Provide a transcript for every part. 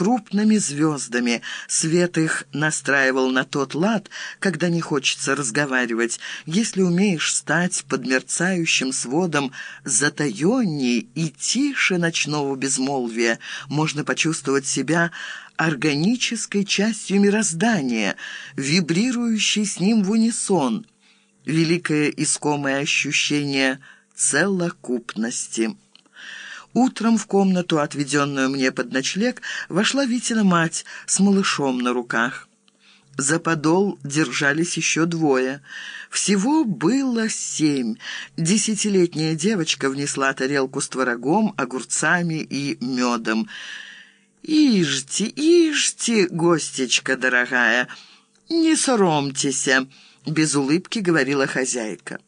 крупными звездами. Свет их настраивал на тот лад, когда не хочется разговаривать. Если умеешь стать под мерцающим сводом затаенней и тише ночного безмолвия, можно почувствовать себя органической частью мироздания, вибрирующей с ним в унисон. Великое искомое ощущение целокупности. Утром в комнату, отведенную мне под ночлег, вошла Витина мать с малышом на руках. За подол держались еще двое. Всего было семь. Десятилетняя девочка внесла тарелку с творогом, огурцами и медом. «Ижьте, ижьте, гостечка дорогая, не соромтеся», — без улыбки говорила хозяйка.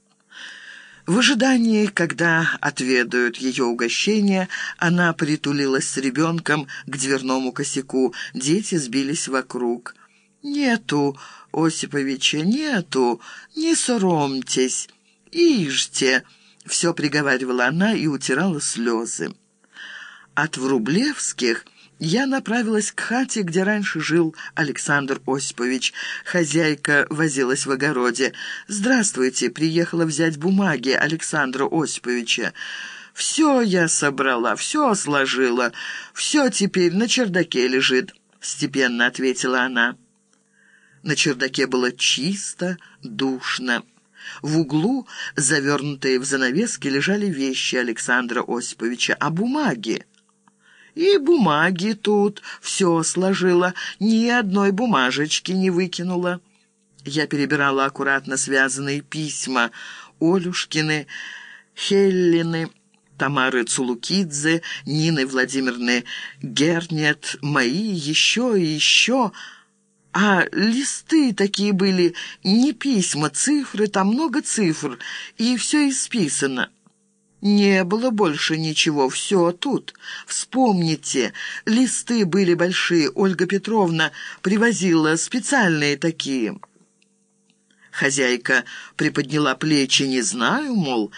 В ожидании, когда отведают ее угощение, она притулилась с ребенком к дверному косяку. Дети сбились вокруг. «Нету, Осиповича, нету, не соромтесь, ижьте», — все приговаривала она и утирала слезы. От Врублевских я направилась к хате, где раньше жил Александр Осипович. Хозяйка возилась в огороде. «Здравствуйте, приехала взять бумаги Александра Осиповича». «Все я собрала, все сложила, все теперь на чердаке лежит», — степенно ответила она. На чердаке было чисто, душно. В углу, завернутые в занавески, лежали вещи Александра Осиповича, а бумаги... И бумаги тут все сложила, ни одной бумажечки не выкинула. Я перебирала аккуратно связанные письма Олюшкины, Хеллины, Тамары Цулукидзе, Нины Владимировны Гернет, мои, еще и еще... А листы такие были, не письма, цифры, там много цифр, и все исписано. Не было больше ничего, все тут. Вспомните, листы были большие, Ольга Петровна привозила специальные такие. Хозяйка приподняла плечи, не знаю, мол...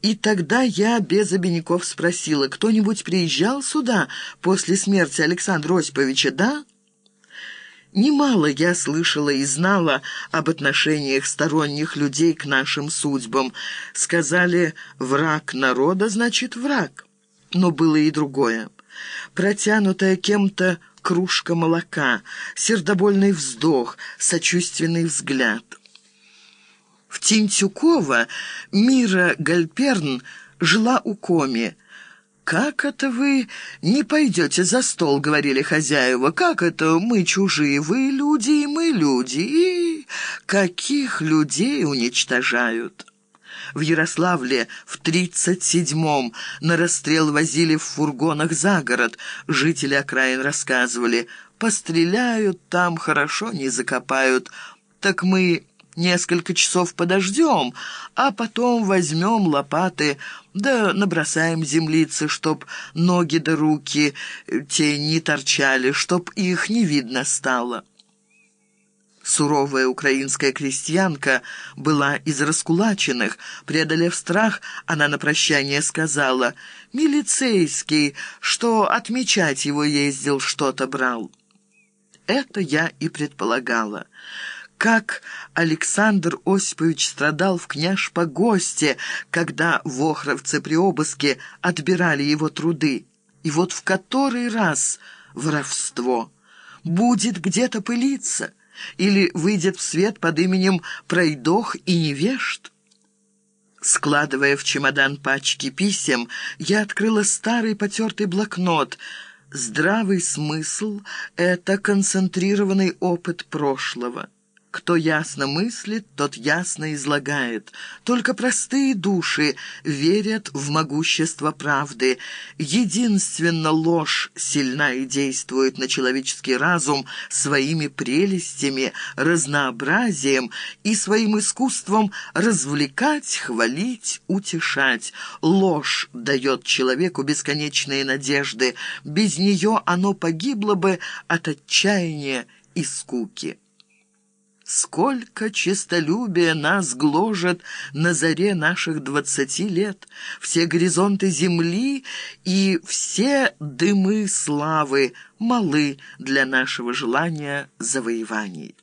И тогда я без обиняков спросила, кто-нибудь приезжал сюда после смерти Александра Осиповича, да? Немало я слышала и знала об отношениях сторонних людей к нашим судьбам. Сказали, враг народа значит враг. Но было и другое. Протянутая кем-то кружка молока, сердобольный вздох, сочувственный взгляд. В Тинтюково Мира Гальперн жила у Коми, «Как это вы не пойдете за стол?» — говорили хозяева. «Как это мы чужие? Вы люди, и мы люди. И каких людей уничтожают?» В Ярославле в тридцать седьмом на расстрел возили в фургонах за город. Жители окраин рассказывали. «Постреляют там, хорошо не закопают. Так мы Несколько часов подождем, а потом возьмем лопаты, да набросаем землицы, чтоб ноги да руки э, те не торчали, чтоб их не видно стало». Суровая украинская крестьянка была из раскулаченных. Преодолев страх, она на прощание сказала, «Милицейский, что отмечать его ездил, что-то брал». Это я и предполагала как Александр Осипович страдал в княж-погосте, когда вохровцы при обыске отбирали его труды. И вот в который раз воровство будет где-то пылиться или выйдет в свет под именем Пройдох и Невежд. Складывая в чемодан пачки писем, я открыла старый потертый блокнот. Здравый смысл — это концентрированный опыт прошлого. Кто ясно мыслит, тот ясно излагает. Только простые души верят в могущество правды. Единственно ложь сильна и действует на человеческий разум своими прелестями, разнообразием и своим искусством развлекать, хвалить, утешать. Ложь дает человеку бесконечные надежды. Без нее оно погибло бы от отчаяния и скуки. Сколько честолюбия нас гложет на заре наших двадцати лет, все горизонты земли и все дымы славы малы для нашего желания завоеваний.